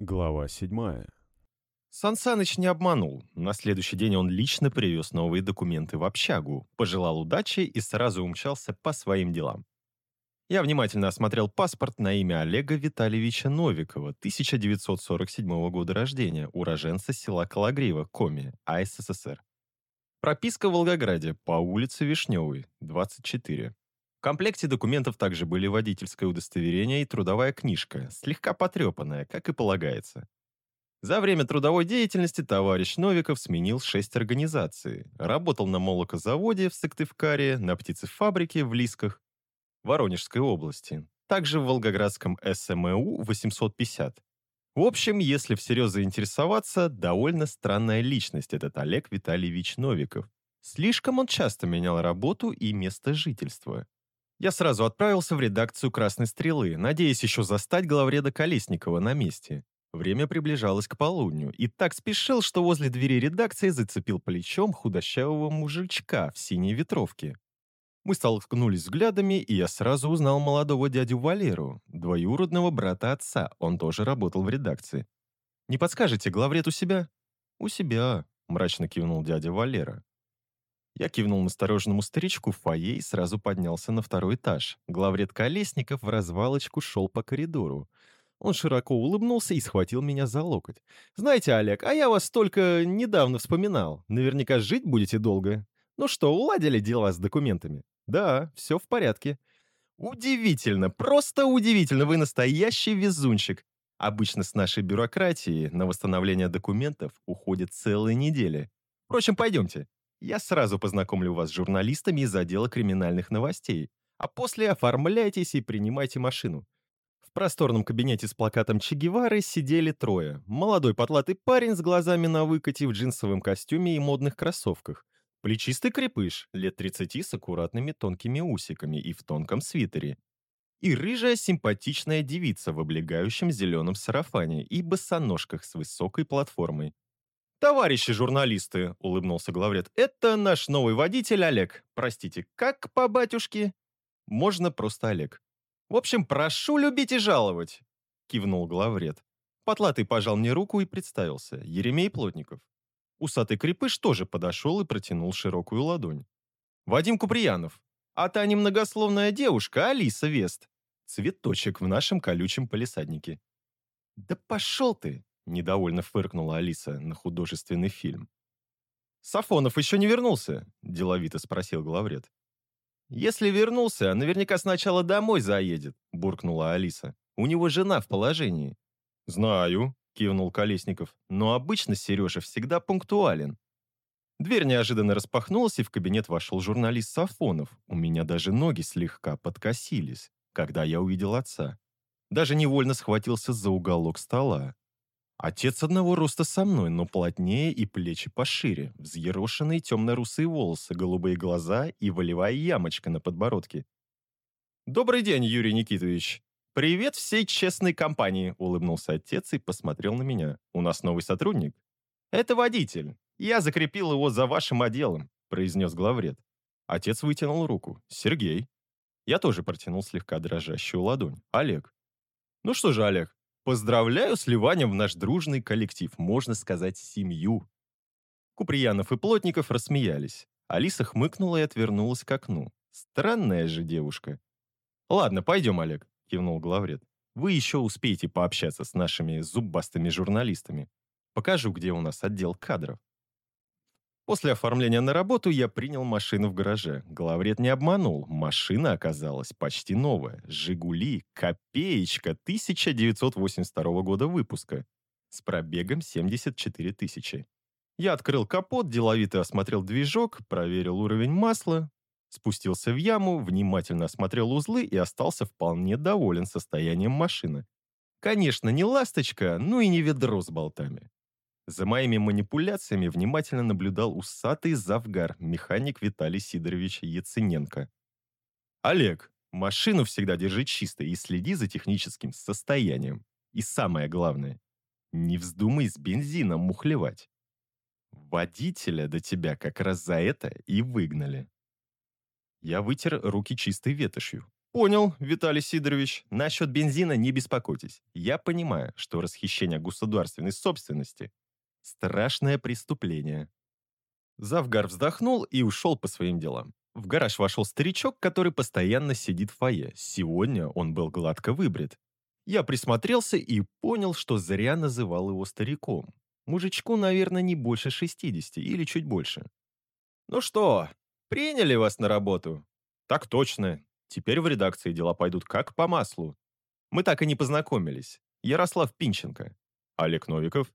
Глава 7. Сан Саныч не обманул. На следующий день он лично привез новые документы в общагу, пожелал удачи и сразу умчался по своим делам. Я внимательно осмотрел паспорт на имя Олега Витальевича Новикова, 1947 года рождения, уроженца села Калагриева, Коми, АССР. Прописка в Волгограде, по улице Вишневой, 24. В комплекте документов также были водительское удостоверение и трудовая книжка, слегка потрепанная, как и полагается. За время трудовой деятельности товарищ Новиков сменил шесть организаций. Работал на молокозаводе в Сыктывкаре, на птицефабрике в Лисках, Воронежской области, также в Волгоградском СМУ 850. В общем, если всерьез заинтересоваться, довольно странная личность этот Олег Витальевич Новиков. Слишком он часто менял работу и место жительства. Я сразу отправился в редакцию «Красной стрелы», надеясь еще застать главреда Колесникова на месте. Время приближалось к полудню, и так спешил, что возле двери редакции зацепил плечом худощавого мужичка в синей ветровке. Мы столкнулись взглядами, и я сразу узнал молодого дядю Валеру, двоюродного брата отца, он тоже работал в редакции. «Не подскажете, главред у себя?» «У себя», — мрачно кивнул дядя Валера. Я кивнул настороженному старичку в фойе и сразу поднялся на второй этаж. Главред Колесников в развалочку шел по коридору. Он широко улыбнулся и схватил меня за локоть. «Знаете, Олег, а я вас только недавно вспоминал. Наверняка жить будете долго. Ну что, уладили дела с документами?» «Да, все в порядке». «Удивительно, просто удивительно, вы настоящий везунчик. Обычно с нашей бюрократией на восстановление документов уходит целые недели. Впрочем, пойдемте. Я сразу познакомлю вас с журналистами из отдела криминальных новостей, а после оформляйтесь и принимайте машину. В просторном кабинете с плакатом Че Гевары сидели трое. Молодой потлатый парень с глазами на выкате в джинсовом костюме и модных кроссовках. Плечистый крепыш, лет 30 с аккуратными тонкими усиками и в тонком свитере. И рыжая симпатичная девица в облегающем зеленом сарафане и босоножках с высокой платформой. «Товарищи журналисты», — улыбнулся главред, — «это наш новый водитель Олег. Простите, как по батюшке?» «Можно просто Олег». «В общем, прошу любить и жаловать», — кивнул главред. Потлатый пожал мне руку и представился. Еремей Плотников. Усатый крепыш тоже подошел и протянул широкую ладонь. «Вадим Куприянов. А та немногословная девушка Алиса Вест. Цветочек в нашем колючем полисаднике». «Да пошел ты!» Недовольно фыркнула Алиса на художественный фильм. «Сафонов еще не вернулся?» – деловито спросил главред. «Если вернулся, наверняка сначала домой заедет», – буркнула Алиса. «У него жена в положении». «Знаю», – кивнул Колесников. «Но обычно Сережа всегда пунктуален». Дверь неожиданно распахнулась, и в кабинет вошел журналист Сафонов. У меня даже ноги слегка подкосились, когда я увидел отца. Даже невольно схватился за уголок стола. Отец одного роста со мной, но плотнее и плечи пошире, взъерошенные темно-русые волосы, голубые глаза и волевая ямочка на подбородке. «Добрый день, Юрий Никитович!» «Привет всей честной компании!» — улыбнулся отец и посмотрел на меня. «У нас новый сотрудник?» «Это водитель. Я закрепил его за вашим отделом», — произнес главред. Отец вытянул руку. «Сергей». Я тоже протянул слегка дрожащую ладонь. «Олег». «Ну что же, Олег, Поздравляю с ливанием в наш дружный коллектив, можно сказать, семью. Куприянов и Плотников рассмеялись. Алиса хмыкнула и отвернулась к окну. Странная же девушка. «Ладно, пойдем, Олег», — кивнул главред. «Вы еще успеете пообщаться с нашими зубастыми журналистами. Покажу, где у нас отдел кадров». После оформления на работу я принял машину в гараже. Главред не обманул. Машина оказалась почти новая. «Жигули» «Копеечка» 1982 года выпуска. С пробегом 74 тысячи. Я открыл капот, деловито осмотрел движок, проверил уровень масла, спустился в яму, внимательно осмотрел узлы и остался вполне доволен состоянием машины. Конечно, не ласточка, но и не ведро с болтами. За моими манипуляциями внимательно наблюдал усатый завгар, механик Виталий Сидорович Яцененко. «Олег, машину всегда держи чистой и следи за техническим состоянием. И самое главное, не вздумай с бензином мухлевать. Водителя до тебя как раз за это и выгнали». Я вытер руки чистой ветошью. Понял, Виталий Сидорович. Насчет бензина не беспокойтесь. Я понимаю, что расхищение государственной собственности – страшное преступление. Завгар вздохнул и ушел по своим делам. В гараж вошел старичок, который постоянно сидит в фойе. Сегодня он был гладко выбрит. Я присмотрелся и понял, что зря называл его стариком. Мужичку, наверное, не больше 60 или чуть больше. «Ну что, приняли вас на работу?» «Так точно. Теперь в редакции дела пойдут как по маслу. Мы так и не познакомились. Ярослав Пинченко. Олег Новиков.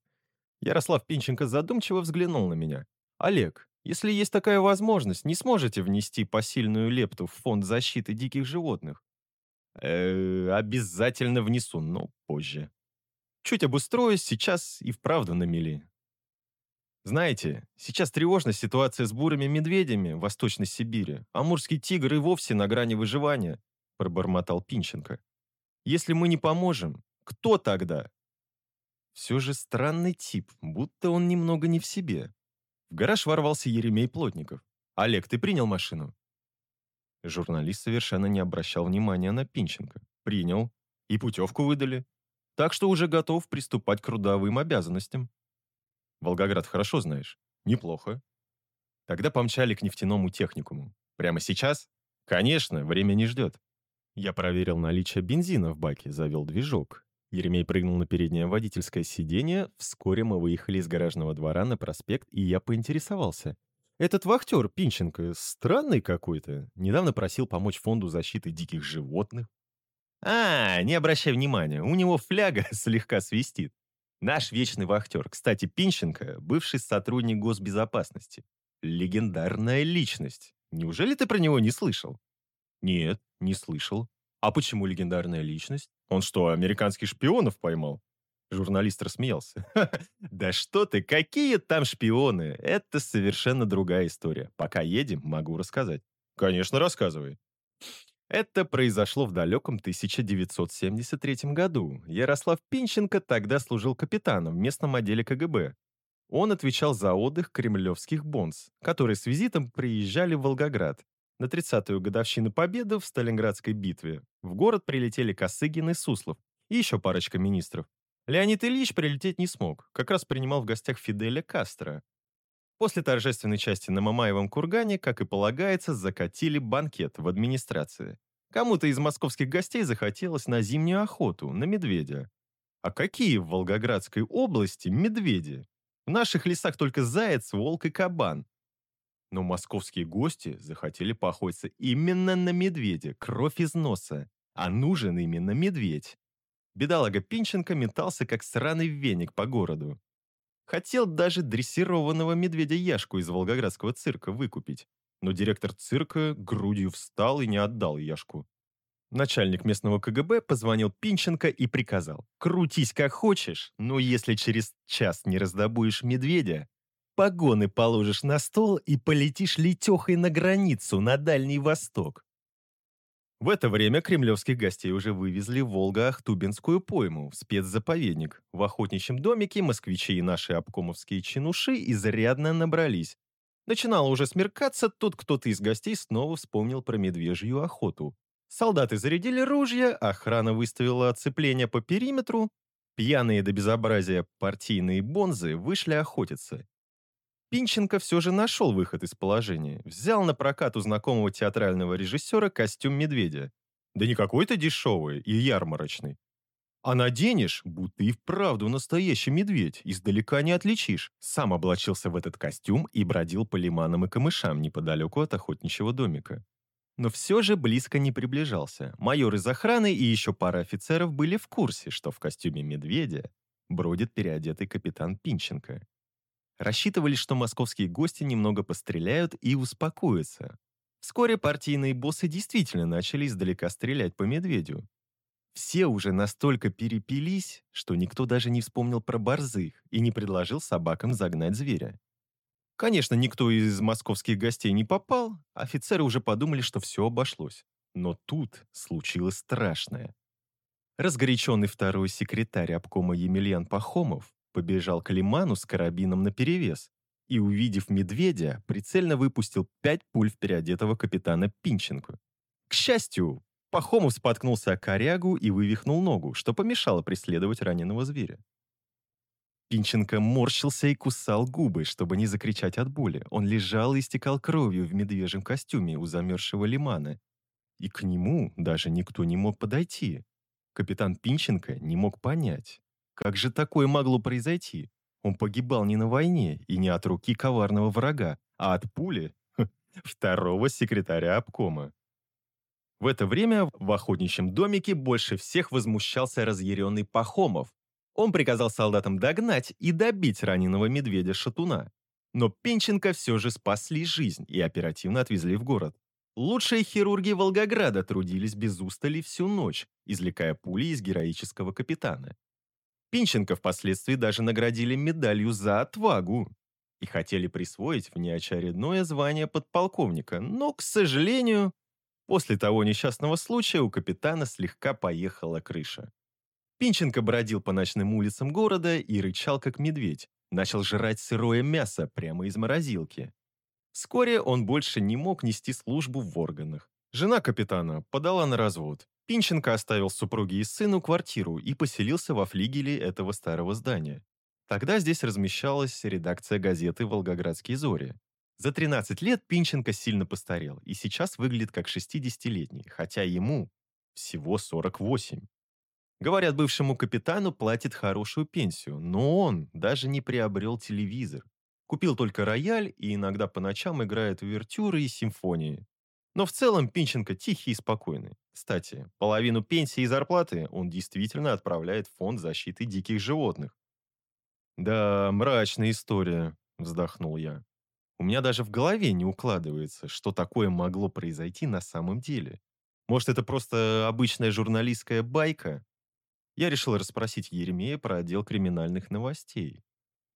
Ярослав Пинченко задумчиво взглянул на меня. Олег, если есть такая возможность, не сможете внести посильную лепту в фонд защиты диких животных? Э, обязательно внесу, но позже. Чуть обустроюсь, сейчас и вправду на мели. Знаете, сейчас тревожная ситуация с бурыми медведями в Восточной Сибири, а мурский тигр и вовсе на грани выживания, пробормотал Пинченко. Если мы не поможем, кто тогда? Все же странный тип, будто он немного не в себе. В гараж ворвался Еремей Плотников. «Олег, ты принял машину?» Журналист совершенно не обращал внимания на Пинченко. «Принял. И путевку выдали. Так что уже готов приступать к трудовым обязанностям. Волгоград хорошо знаешь? Неплохо. Тогда помчали к нефтяному техникуму. Прямо сейчас? Конечно, время не ждет. Я проверил наличие бензина в баке, завел движок. Еремей прыгнул на переднее водительское сиденье. Вскоре мы выехали из гаражного двора на проспект, и я поинтересовался. Этот вахтер, Пинченко, странный какой-то. Недавно просил помочь фонду защиты диких животных. А, не обращай внимания, у него фляга слегка свистит. Наш вечный вахтер, кстати, Пинченко, бывший сотрудник госбезопасности. Легендарная личность. Неужели ты про него не слышал? Нет, не слышал. А почему легендарная личность? Он что, американских шпионов поймал? Журналист рассмеялся. «Да что ты, какие там шпионы? Это совершенно другая история. Пока едем, могу рассказать». «Конечно, рассказывай». Это произошло в далеком 1973 году. Ярослав Пинченко тогда служил капитаном в местном отделе КГБ. Он отвечал за отдых кремлевских бонс, которые с визитом приезжали в Волгоград. На 30-ю годовщину победы в Сталинградской битве в город прилетели Косыгин и Суслов, и еще парочка министров. Леонид Ильич прилететь не смог, как раз принимал в гостях Фиделя Кастро. После торжественной части на Мамаевом кургане, как и полагается, закатили банкет в администрации. Кому-то из московских гостей захотелось на зимнюю охоту, на медведя. А какие в Волгоградской области медведи? В наших лесах только заяц, волк и кабан. Но московские гости захотели поохотиться именно на медведя, кровь из носа. А нужен именно медведь. Бедолага Пинченко метался, как сраный веник по городу. Хотел даже дрессированного медведя Яшку из волгоградского цирка выкупить но директор цирка грудью встал и не отдал Яшку. Начальник местного КГБ позвонил Пинченко и приказал «Крутись как хочешь, но если через час не раздобудешь медведя, погоны положишь на стол и полетишь летехой на границу, на Дальний Восток». В это время кремлевских гостей уже вывезли в Волго-Ахтубинскую пойму, в спецзаповедник. В охотничьем домике москвичи и наши обкомовские чинуши изрядно набрались, Начинало уже смеркаться, тут кто-то из гостей снова вспомнил про медвежью охоту. Солдаты зарядили ружья, охрана выставила оцепление по периметру, пьяные до безобразия партийные бонзы вышли охотиться. Пинченко все же нашел выход из положения. Взял на прокат у знакомого театрального режиссера костюм медведя. Да не какой-то дешевый и ярмарочный, а наденешь, будто и вправду настоящий медведь, издалека не отличишь. Сам облачился в этот костюм и бродил по лиманам и камышам неподалеку от охотничьего домика. Но все же близко не приближался. Майор из охраны и еще пара офицеров были в курсе, что в костюме медведя бродит переодетый капитан Пинченко. Рассчитывали, что московские гости немного постреляют и успокоятся. Вскоре партийные боссы действительно начали издалека стрелять по медведю, все уже настолько перепились, что никто даже не вспомнил про борзых и не предложил собакам загнать зверя. Конечно, никто из московских гостей не попал, офицеры уже подумали, что все обошлось. Но тут случилось страшное. Разгоряченный второй секретарь обкома Емельян Пахомов побежал к лиману с карабином наперевес и, увидев медведя, прицельно выпустил пять пуль в переодетого капитана Пинченко. К счастью, Пахомов споткнулся о корягу и вывихнул ногу, что помешало преследовать раненого зверя. Пинченко морщился и кусал губы, чтобы не закричать от боли. Он лежал и истекал кровью в медвежьем костюме у замерзшего лимана. И к нему даже никто не мог подойти. Капитан Пинченко не мог понять, как же такое могло произойти. Он погибал не на войне и не от руки коварного врага, а от пули второго секретаря обкома. В это время в охотничьем домике больше всех возмущался разъяренный Пахомов. Он приказал солдатам догнать и добить раненого медведя-шатуна. Но Пенченко все же спасли жизнь и оперативно отвезли в город. Лучшие хирурги Волгограда трудились без устали всю ночь, извлекая пули из героического капитана. Пинченко впоследствии даже наградили медалью за отвагу и хотели присвоить внеочередное звание подполковника, но, к сожалению, после того несчастного случая у капитана слегка поехала крыша. Пинченко бродил по ночным улицам города и рычал, как медведь, начал жрать сырое мясо прямо из морозилки. Вскоре он больше не мог нести службу в органах. Жена капитана подала на развод. Пинченко оставил супруге и сыну квартиру и поселился во флигеле этого старого здания. Тогда здесь размещалась редакция газеты «Волгоградские зори». За 13 лет Пинченко сильно постарел и сейчас выглядит как 60-летний, хотя ему всего 48. Говорят, бывшему капитану платит хорошую пенсию, но он даже не приобрел телевизор. Купил только рояль и иногда по ночам играет увертюры и симфонии. Но в целом Пинченко тихий и спокойный. Кстати, половину пенсии и зарплаты он действительно отправляет в фонд защиты диких животных. «Да, мрачная история», — вздохнул я. «У меня даже в голове не укладывается, что такое могло произойти на самом деле. Может, это просто обычная журналистская байка?» Я решил расспросить Еремея про отдел криминальных новостей.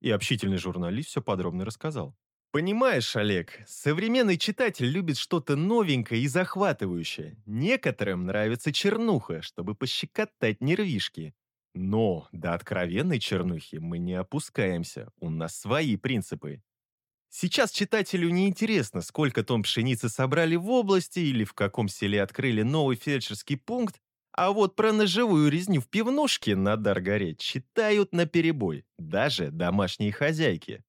И общительный журналист все подробно рассказал. Понимаешь, Олег, современный читатель любит что-то новенькое и захватывающее. Некоторым нравится чернуха, чтобы пощекотать нервишки. Но до откровенной чернухи мы не опускаемся, у нас свои принципы. Сейчас читателю не интересно, сколько тонн пшеницы собрали в области или в каком селе открыли новый фельдшерский пункт, а вот про ножевую резню в пивнушке на Даргаре читают наперебой, даже домашние хозяйки.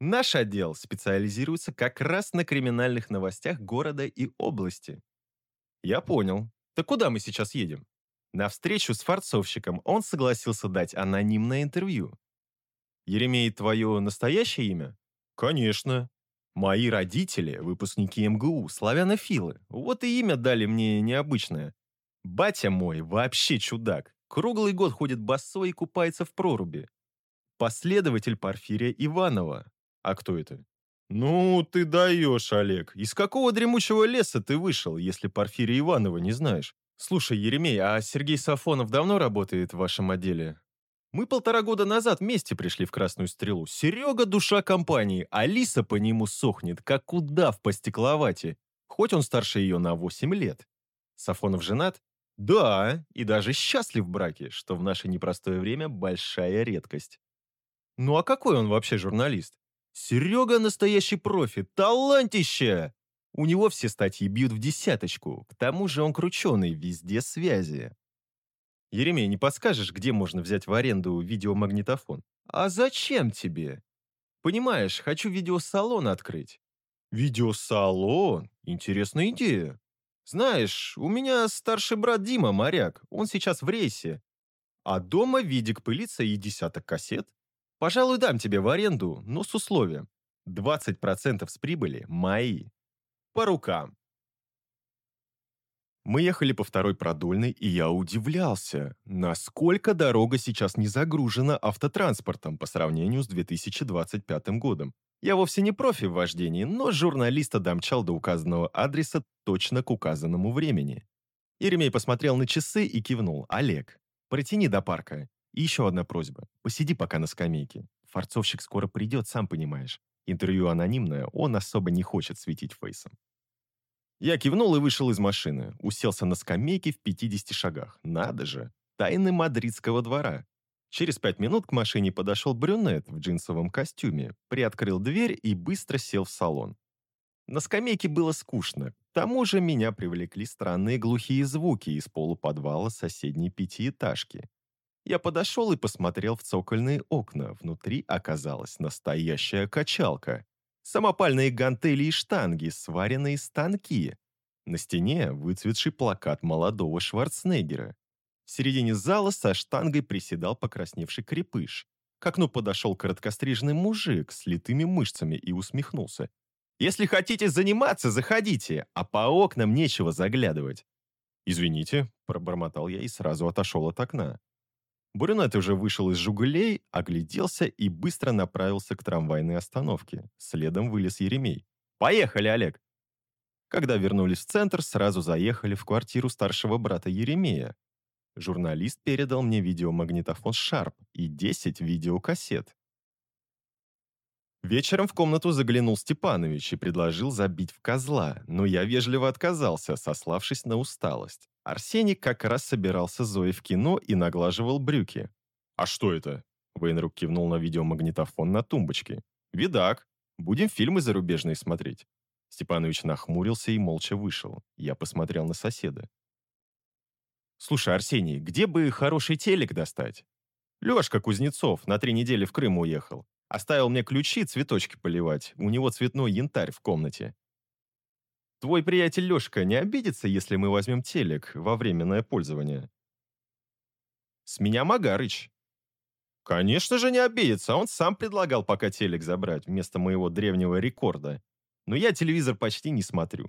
Наш отдел специализируется как раз на криминальных новостях города и области. Я понял. Так куда мы сейчас едем? На встречу с фарцовщиком он согласился дать анонимное интервью. Еремей, твое настоящее имя? Конечно. Мои родители – выпускники МГУ, славянофилы. Вот и имя дали мне необычное. Батя мой вообще чудак. Круглый год ходит босой и купается в проруби. Последователь Порфирия Иванова. А кто это? Ну, ты даешь, Олег. Из какого дремучего леса ты вышел, если Порфирия Иванова не знаешь? Слушай, Еремей, а Сергей Сафонов давно работает в вашем отделе? Мы полтора года назад вместе пришли в Красную Стрелу. Серега – душа компании, Алиса по нему сохнет, как удав по стекловате, хоть он старше ее на 8 лет. Сафонов женат? Да, и даже счастлив в браке, что в наше непростое время большая редкость. Ну а какой он вообще журналист? Серега настоящий профи, талантище! У него все статьи бьют в десяточку, к тому же он крученый, везде связи. Еремей, не подскажешь, где можно взять в аренду видеомагнитофон? А зачем тебе? Понимаешь, хочу видеосалон открыть. Видеосалон? Интересная идея. Знаешь, у меня старший брат Дима моряк, он сейчас в рейсе. А дома видик пылится и десяток кассет. Пожалуй, дам тебе в аренду, но с условием. 20% с прибыли мои. По рукам. Мы ехали по второй продольной, и я удивлялся, насколько дорога сейчас не загружена автотранспортом по сравнению с 2025 годом. Я вовсе не профи в вождении, но журналиста домчал до указанного адреса точно к указанному времени. Еремей посмотрел на часы и кивнул. «Олег, протяни до парка. И еще одна просьба. Посиди пока на скамейке. Форцовщик скоро придет, сам понимаешь. Интервью анонимное, он особо не хочет светить фейсом. Я кивнул и вышел из машины. Уселся на скамейке в 50 шагах. Надо же. Тайны мадридского двора. Через пять минут к машине подошел брюнет в джинсовом костюме, приоткрыл дверь и быстро сел в салон. На скамейке было скучно. К тому же меня привлекли странные глухие звуки из полуподвала соседней пятиэтажки. Я подошел и посмотрел в цокольные окна. Внутри оказалась настоящая качалка. Самопальные гантели и штанги, сваренные станки. На стене выцветший плакат молодого Шварценеггера. В середине зала со штангой приседал покрасневший крепыш. К окну подошел короткострижный мужик с литыми мышцами и усмехнулся. «Если хотите заниматься, заходите, а по окнам нечего заглядывать». «Извините», — пробормотал я и сразу отошел от окна. Брюнет уже вышел из «Жигулей», огляделся и быстро направился к трамвайной остановке. Следом вылез Еремей. «Поехали, Олег!» Когда вернулись в центр, сразу заехали в квартиру старшего брата Еремея. Журналист передал мне видеомагнитофон «Шарп» и 10 видеокассет. Вечером в комнату заглянул Степанович и предложил забить в козла, но я вежливо отказался, сославшись на усталость. Арсений как раз собирался Зои в кино и наглаживал брюки. «А что это?» Вейнрук кивнул на видеомагнитофон на тумбочке. «Видак. Будем фильмы зарубежные смотреть». Степанович нахмурился и молча вышел. Я посмотрел на соседа. «Слушай, Арсений, где бы хороший телек достать?» «Лешка Кузнецов на три недели в Крым уехал. Оставил мне ключи цветочки поливать. У него цветной янтарь в комнате. Твой приятель Лешка не обидится, если мы возьмем телек во временное пользование? С меня Магарыч. Конечно же не обидится, он сам предлагал пока телек забрать вместо моего древнего рекорда. Но я телевизор почти не смотрю.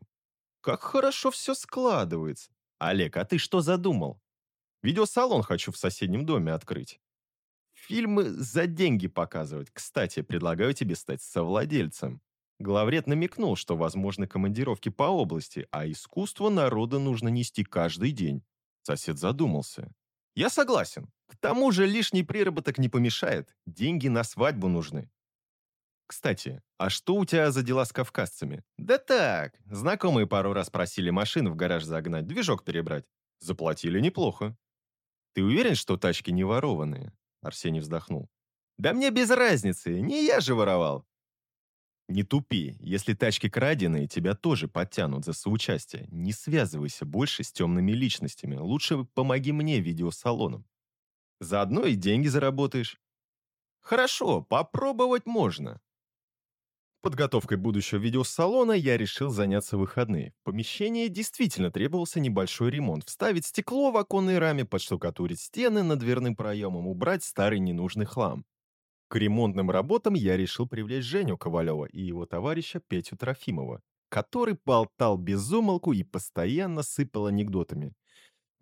Как хорошо все складывается. Олег, а ты что задумал? Видеосалон хочу в соседнем доме открыть. Фильмы за деньги показывать. Кстати, предлагаю тебе стать совладельцем. Главред намекнул, что возможны командировки по области, а искусство народа нужно нести каждый день. Сосед задумался. Я согласен. К тому же лишний приработок не помешает. Деньги на свадьбу нужны. Кстати, а что у тебя за дела с кавказцами? Да так, знакомые пару раз просили машину в гараж загнать, движок перебрать. Заплатили неплохо. Ты уверен, что тачки не ворованные? Арсений вздохнул. Да мне без разницы, не я же воровал. Не тупи. Если тачки краденые, тебя тоже подтянут за соучастие. Не связывайся больше с темными личностями. Лучше помоги мне видеосалоном. Заодно и деньги заработаешь. Хорошо, попробовать можно. Подготовкой будущего видеосалона я решил заняться выходные. В помещении действительно требовался небольшой ремонт. Вставить стекло в оконной раме, подштукатурить стены над дверным проемом, убрать старый ненужный хлам. К ремонтным работам я решил привлечь Женю Ковалева и его товарища Петю Трофимова, который болтал без умолку и постоянно сыпал анекдотами.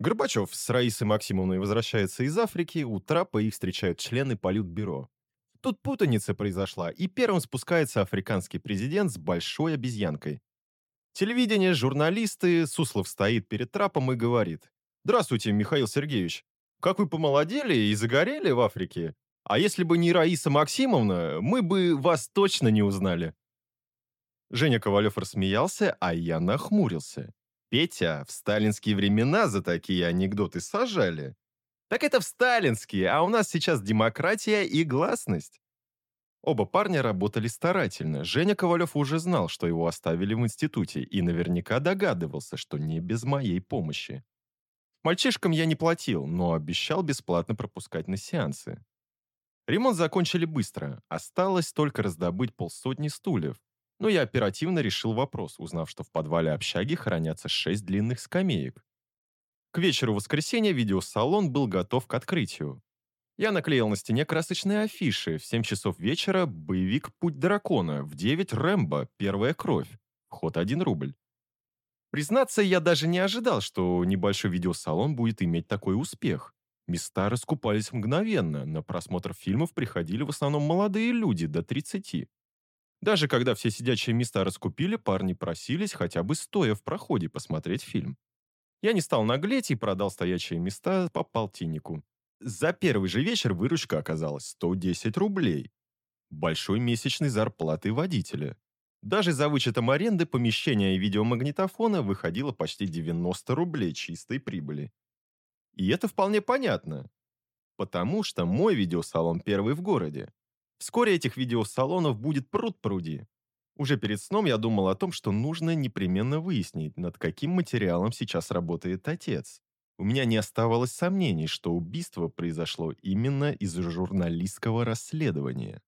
Горбачев с Раисой Максимовной возвращается из Африки, у трапа их встречают члены Политбюро. Тут путаница произошла, и первым спускается африканский президент с большой обезьянкой. Телевидение, журналисты, Суслов стоит перед трапом и говорит. «Здравствуйте, Михаил Сергеевич. Как вы помолодели и загорели в Африке? А если бы не Раиса Максимовна, мы бы вас точно не узнали». Женя Ковалев рассмеялся, а я нахмурился. «Петя, в сталинские времена за такие анекдоты сажали». «Так это в сталинские, а у нас сейчас демократия и гласность». Оба парня работали старательно. Женя Ковалев уже знал, что его оставили в институте, и наверняка догадывался, что не без моей помощи. Мальчишкам я не платил, но обещал бесплатно пропускать на сеансы. Ремонт закончили быстро, осталось только раздобыть полсотни стульев. Но я оперативно решил вопрос, узнав, что в подвале общаги хранятся шесть длинных скамеек. К вечеру воскресенья видеосалон был готов к открытию. Я наклеил на стене красочные афиши. В 7 часов вечера боевик «Путь дракона», в 9 «Рэмбо. Первая кровь». Вход 1 рубль. Признаться, я даже не ожидал, что небольшой видеосалон будет иметь такой успех. Места раскупались мгновенно, на просмотр фильмов приходили в основном молодые люди до 30. Даже когда все сидячие места раскупили, парни просились хотя бы стоя в проходе посмотреть фильм. Я не стал наглеть и продал стоячие места по полтиннику. За первый же вечер выручка оказалась 110 рублей. Большой месячной зарплаты водителя. Даже за вычетом аренды помещения и видеомагнитофона выходило почти 90 рублей чистой прибыли. И это вполне понятно, потому что мой видеосалон первый в городе. Вскоре этих видеосалонов будет пруд пруди. Уже перед сном я думал о том, что нужно непременно выяснить, над каким материалом сейчас работает отец. У меня не оставалось сомнений, что убийство произошло именно из-за журналистского расследования.